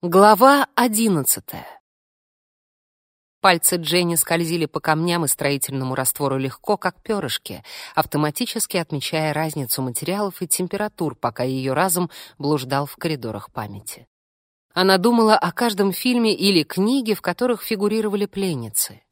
Глава одиннадцатая. Пальцы Дженни скользили по камням и строительному раствору легко, как перышки, автоматически отмечая разницу материалов и температур, пока ее разум блуждал в коридорах памяти. Она думала о каждом фильме или книге, в которых фигурировали пленницы.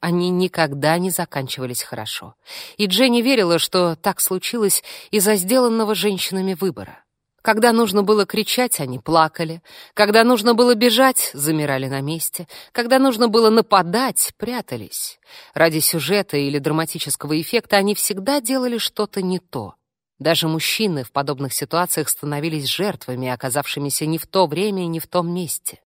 Они никогда не заканчивались хорошо. И Дженни верила, что так случилось из-за сделанного женщинами выбора. Когда нужно было кричать, они плакали. Когда нужно было бежать, замирали на месте. Когда нужно было нападать, прятались. Ради сюжета или драматического эффекта они всегда делали что-то не то. Даже мужчины в подобных ситуациях становились жертвами, оказавшимися не в то время и не в том месте.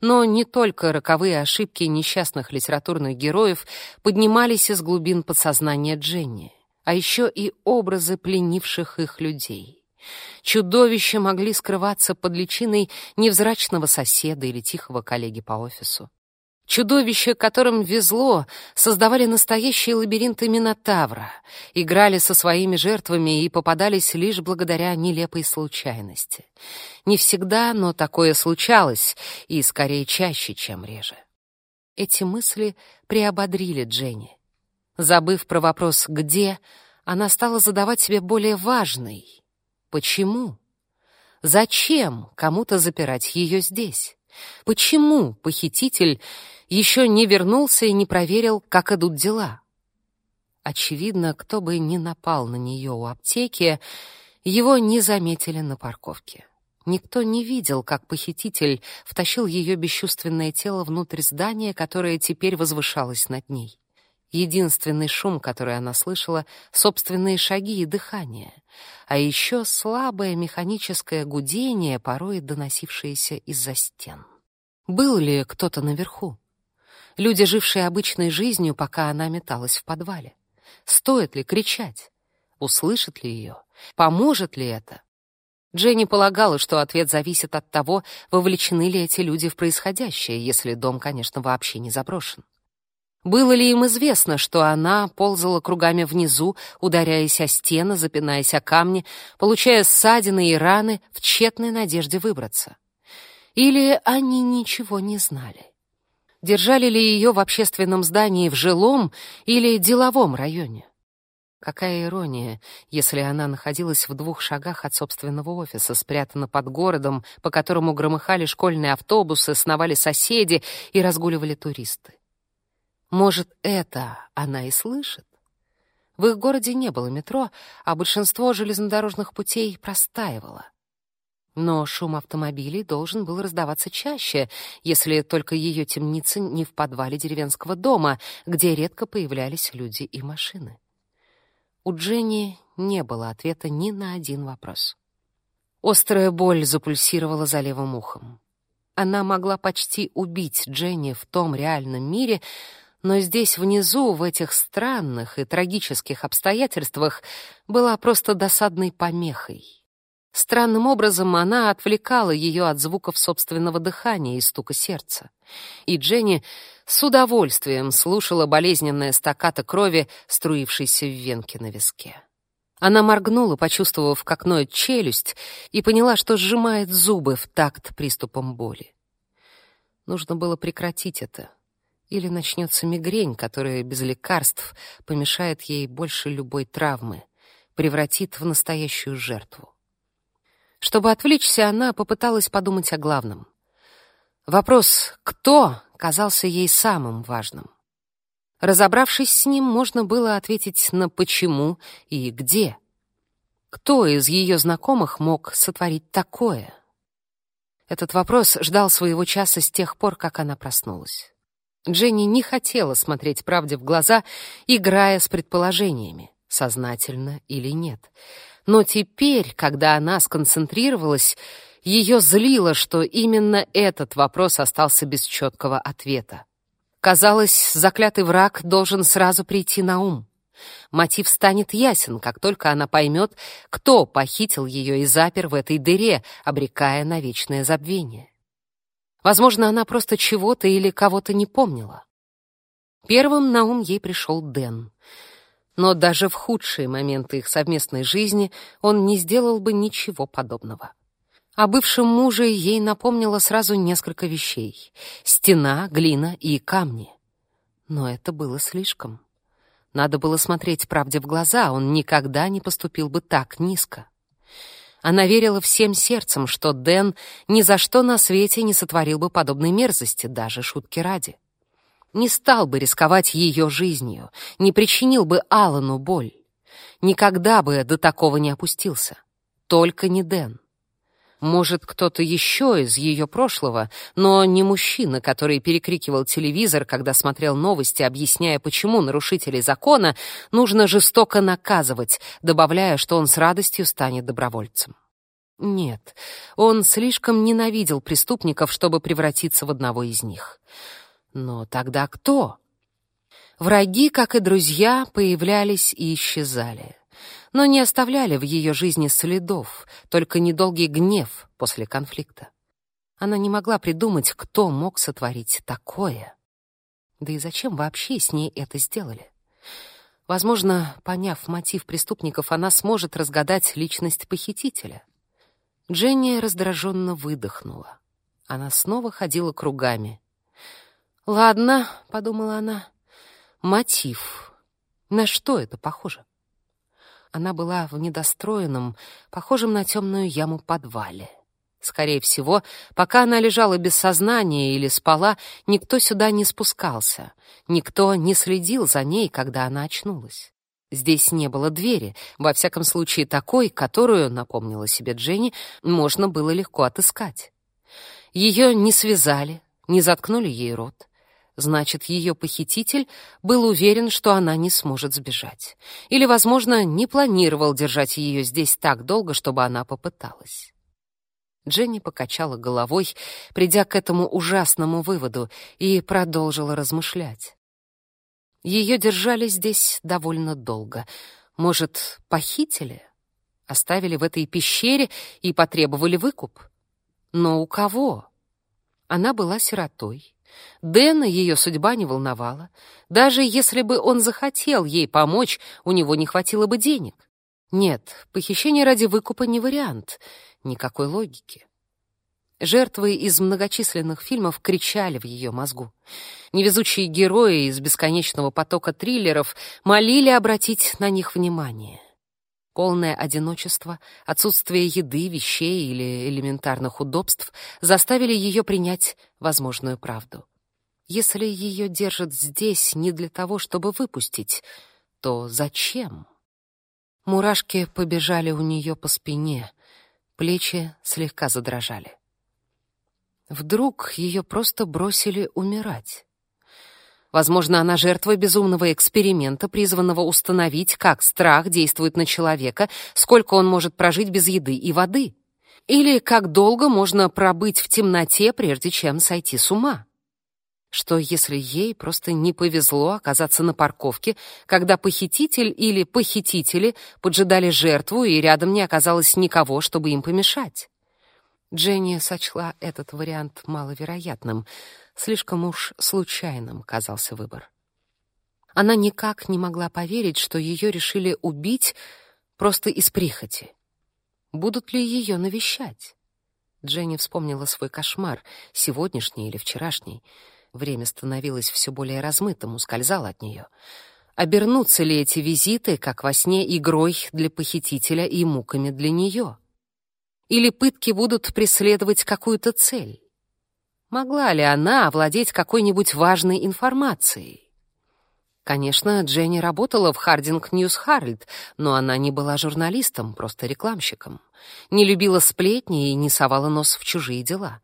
Но не только роковые ошибки несчастных литературных героев поднимались из глубин подсознания Дженни, а еще и образы пленивших их людей. Чудовища могли скрываться под личиной невзрачного соседа или тихого коллеги по офису. Чудовища, которым везло, создавали настоящие лабиринты Минотавра, играли со своими жертвами и попадались лишь благодаря нелепой случайности. Не всегда, но такое случалось, и скорее чаще, чем реже. Эти мысли приободрили Дженни. Забыв про вопрос «где?», она стала задавать себе более важный Почему? Зачем кому-то запирать ее здесь? Почему похититель еще не вернулся и не проверил, как идут дела? Очевидно, кто бы ни напал на нее у аптеки, его не заметили на парковке. Никто не видел, как похититель втащил ее бесчувственное тело внутрь здания, которое теперь возвышалось над ней. Единственный шум, который она слышала — собственные шаги и дыхание, а еще слабое механическое гудение, порой доносившееся из-за стен. Был ли кто-то наверху? Люди, жившие обычной жизнью, пока она металась в подвале. Стоит ли кричать? Услышит ли ее? Поможет ли это? Дженни полагала, что ответ зависит от того, вовлечены ли эти люди в происходящее, если дом, конечно, вообще не заброшен. Было ли им известно, что она ползала кругами внизу, ударяясь о стены, запинаясь о камни, получая ссадины и раны в тщетной надежде выбраться? Или они ничего не знали? Держали ли ее в общественном здании в жилом или деловом районе? Какая ирония, если она находилась в двух шагах от собственного офиса, спрятана под городом, по которому громыхали школьные автобусы, сновали соседи и разгуливали туристы. Может, это она и слышит? В их городе не было метро, а большинство железнодорожных путей простаивало. Но шум автомобилей должен был раздаваться чаще, если только ее темница не в подвале деревенского дома, где редко появлялись люди и машины. У Дженни не было ответа ни на один вопрос. Острая боль запульсировала за левым ухом. Она могла почти убить Дженни в том реальном мире, но здесь внизу, в этих странных и трагических обстоятельствах, была просто досадной помехой. Странным образом она отвлекала ее от звуков собственного дыхания и стука сердца. И Дженни с удовольствием слушала болезненное стаккато крови, струившейся в венке на виске. Она моргнула, почувствовав, как ноет челюсть, и поняла, что сжимает зубы в такт приступом боли. Нужно было прекратить это, или начнется мигрень, которая без лекарств помешает ей больше любой травмы, превратит в настоящую жертву. Чтобы отвлечься, она попыталась подумать о главном. Вопрос «кто?» казался ей самым важным. Разобравшись с ним, можно было ответить на «почему» и «где». Кто из ее знакомых мог сотворить такое? Этот вопрос ждал своего часа с тех пор, как она проснулась. Дженни не хотела смотреть правде в глаза, играя с предположениями, сознательно или нет. Но теперь, когда она сконцентрировалась, ее злило, что именно этот вопрос остался без четкого ответа. Казалось, заклятый враг должен сразу прийти на ум. Мотив станет ясен, как только она поймет, кто похитил ее и запер в этой дыре, обрекая на вечное забвение. Возможно, она просто чего-то или кого-то не помнила. Первым на ум ей пришел Дэн. Но даже в худшие моменты их совместной жизни он не сделал бы ничего подобного. О бывшем муже ей напомнило сразу несколько вещей. Стена, глина и камни. Но это было слишком. Надо было смотреть правде в глаза, он никогда не поступил бы так низко. Она верила всем сердцем, что Дэн ни за что на свете не сотворил бы подобной мерзости, даже шутки ради. Не стал бы рисковать ее жизнью, не причинил бы Алану боль. Никогда бы до такого не опустился. Только не Дэн. Может, кто-то еще из ее прошлого, но не мужчина, который перекрикивал телевизор, когда смотрел новости, объясняя, почему нарушителей закона нужно жестоко наказывать, добавляя, что он с радостью станет добровольцем. Нет, он слишком ненавидел преступников, чтобы превратиться в одного из них. Но тогда кто? Враги, как и друзья, появлялись и исчезали но не оставляли в ее жизни следов, только недолгий гнев после конфликта. Она не могла придумать, кто мог сотворить такое. Да и зачем вообще с ней это сделали? Возможно, поняв мотив преступников, она сможет разгадать личность похитителя. Дженни раздраженно выдохнула. Она снова ходила кругами. «Ладно», — подумала она, — «мотив. На что это похоже?» Она была в недостроенном, похожем на темную яму подвале. Скорее всего, пока она лежала без сознания или спала, никто сюда не спускался, никто не следил за ней, когда она очнулась. Здесь не было двери, во всяком случае такой, которую, напомнила себе Дженни, можно было легко отыскать. Ее не связали, не заткнули ей рот. Значит, ее похититель был уверен, что она не сможет сбежать. Или, возможно, не планировал держать ее здесь так долго, чтобы она попыталась. Дженни покачала головой, придя к этому ужасному выводу, и продолжила размышлять. Ее держали здесь довольно долго. Может, похитили? Оставили в этой пещере и потребовали выкуп? Но у кого? Она была сиротой Дэна ее судьба не волновала. Даже если бы он захотел ей помочь, у него не хватило бы денег. Нет, похищение ради выкупа не вариант. Никакой логики. Жертвы из многочисленных фильмов кричали в ее мозгу. Невезучие герои из бесконечного потока триллеров молили обратить на них внимание. Полное одиночество, отсутствие еды, вещей или элементарных удобств заставили ее принять возможную правду. Если ее держат здесь не для того, чтобы выпустить, то зачем? Мурашки побежали у нее по спине, плечи слегка задрожали. Вдруг ее просто бросили умирать. Возможно, она жертва безумного эксперимента, призванного установить, как страх действует на человека, сколько он может прожить без еды и воды. Или как долго можно пробыть в темноте, прежде чем сойти с ума. Что если ей просто не повезло оказаться на парковке, когда похититель или похитители поджидали жертву и рядом не оказалось никого, чтобы им помешать? Дженни сочла этот вариант маловероятным — Слишком уж случайным казался выбор. Она никак не могла поверить, что ее решили убить просто из прихоти. Будут ли ее навещать? Дженни вспомнила свой кошмар, сегодняшний или вчерашний. Время становилось все более размытым, ускользало от нее. Обернутся ли эти визиты, как во сне, игрой для похитителя и муками для нее? Или пытки будут преследовать какую-то цель? Могла ли она овладеть какой-нибудь важной информацией? Конечно, Дженни работала в Хардинг Ньюс Харальд, но она не была журналистом, просто рекламщиком. Не любила сплетни и не совала нос в чужие дела.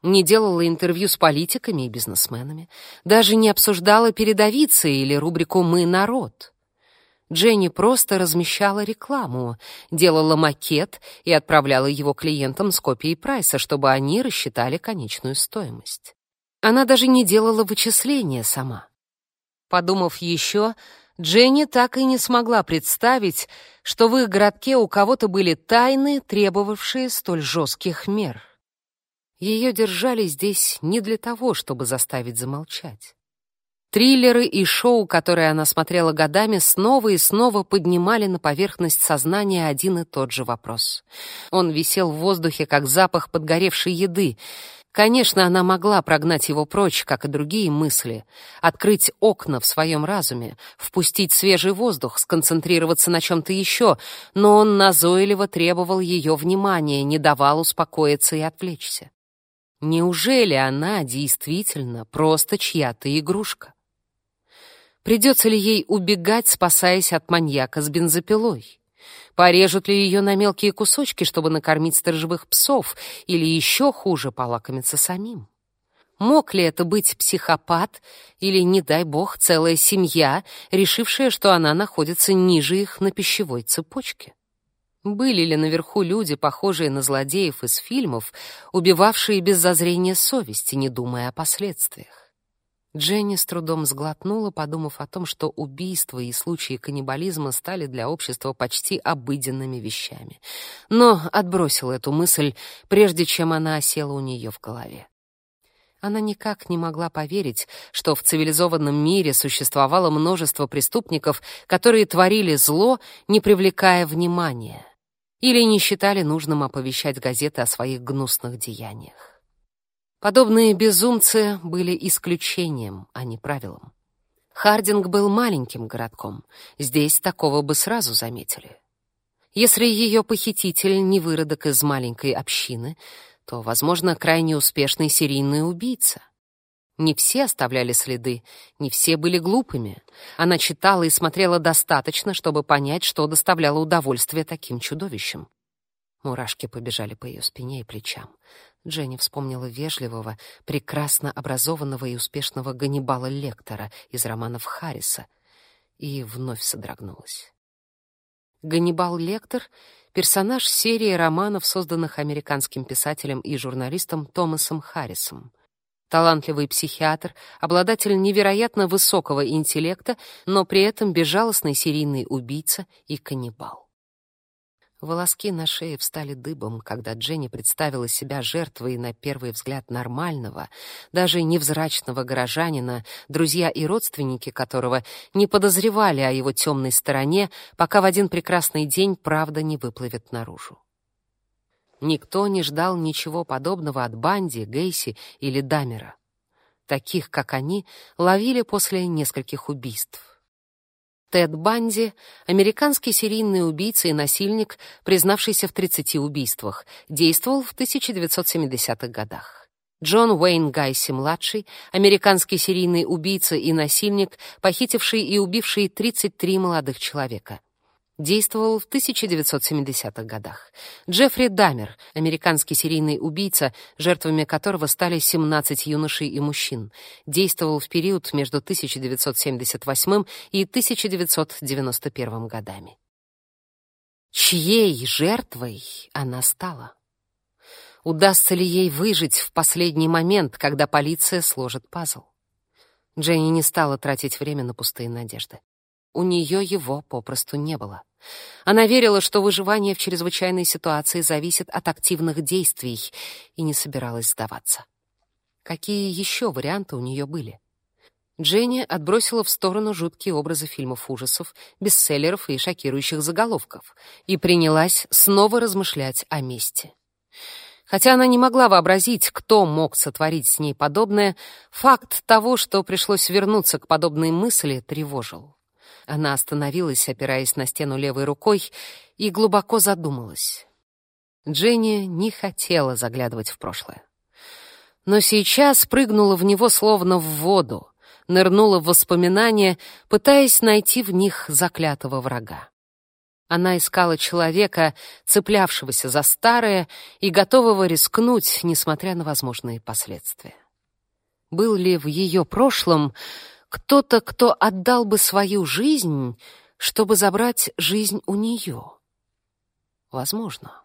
Не делала интервью с политиками и бизнесменами. Даже не обсуждала передовицы или рубрику «Мы народ». Дженни просто размещала рекламу, делала макет и отправляла его клиентам с копией прайса, чтобы они рассчитали конечную стоимость. Она даже не делала вычисления сама. Подумав еще, Дженни так и не смогла представить, что в их городке у кого-то были тайны, требовавшие столь жестких мер. Ее держали здесь не для того, чтобы заставить замолчать. Триллеры и шоу, которые она смотрела годами, снова и снова поднимали на поверхность сознания один и тот же вопрос. Он висел в воздухе, как запах подгоревшей еды. Конечно, она могла прогнать его прочь, как и другие мысли, открыть окна в своем разуме, впустить свежий воздух, сконцентрироваться на чем-то еще, но он назойливо требовал ее внимания, не давал успокоиться и отвлечься. Неужели она действительно просто чья-то игрушка? Придется ли ей убегать, спасаясь от маньяка с бензопилой? Порежут ли ее на мелкие кусочки, чтобы накормить сторожевых псов, или еще хуже, полакомиться самим? Мог ли это быть психопат или, не дай бог, целая семья, решившая, что она находится ниже их на пищевой цепочке? Были ли наверху люди, похожие на злодеев из фильмов, убивавшие без зазрения совести, не думая о последствиях? Дженни с трудом сглотнула, подумав о том, что убийства и случаи каннибализма стали для общества почти обыденными вещами. Но отбросила эту мысль, прежде чем она осела у нее в голове. Она никак не могла поверить, что в цивилизованном мире существовало множество преступников, которые творили зло, не привлекая внимания, или не считали нужным оповещать газеты о своих гнусных деяниях. Подобные безумцы были исключением, а не правилом. Хардинг был маленьким городком. Здесь такого бы сразу заметили. Если ее похититель не выродок из маленькой общины, то, возможно, крайне успешный серийный убийца. Не все оставляли следы, не все были глупыми. Она читала и смотрела достаточно, чтобы понять, что доставляло удовольствие таким чудовищам. Мурашки побежали по ее спине и плечам. Дженни вспомнила вежливого, прекрасно образованного и успешного Ганнибала Лектора из романов Харриса и вновь содрогнулась. Ганнибал Лектор — персонаж серии романов, созданных американским писателем и журналистом Томасом Харрисом. Талантливый психиатр, обладатель невероятно высокого интеллекта, но при этом безжалостный серийный убийца и каннибал. Волоски на шее встали дыбом, когда Дженни представила себя жертвой на первый взгляд нормального, даже невзрачного горожанина, друзья и родственники которого не подозревали о его темной стороне, пока в один прекрасный день правда не выплывет наружу. Никто не ждал ничего подобного от Банди, Гейси или Дамера. Таких, как они, ловили после нескольких убийств. Тед Банди — американский серийный убийца и насильник, признавшийся в 30 убийствах, действовал в 1970-х годах. Джон Уэйн Гайси-младший — американский серийный убийца и насильник, похитивший и убивший 33 молодых человека действовал в 1970-х годах. Джеффри Дамер, американский серийный убийца, жертвами которого стали 17 юношей и мужчин, действовал в период между 1978 и 1991 годами. Чьей жертвой она стала? Удастся ли ей выжить в последний момент, когда полиция сложит пазл? Дженни не стала тратить время на пустые надежды. У нее его попросту не было. Она верила, что выживание в чрезвычайной ситуации зависит от активных действий, и не собиралась сдаваться. Какие еще варианты у нее были? Дженни отбросила в сторону жуткие образы фильмов ужасов, бестселлеров и шокирующих заголовков и принялась снова размышлять о мести. Хотя она не могла вообразить, кто мог сотворить с ней подобное, факт того, что пришлось вернуться к подобной мысли, тревожил. Она остановилась, опираясь на стену левой рукой, и глубоко задумалась. Дженни не хотела заглядывать в прошлое. Но сейчас прыгнула в него словно в воду, нырнула в воспоминания, пытаясь найти в них заклятого врага. Она искала человека, цеплявшегося за старое и готового рискнуть, несмотря на возможные последствия. Был ли в ее прошлом кто-то, кто отдал бы свою жизнь, чтобы забрать жизнь у нее. Возможно.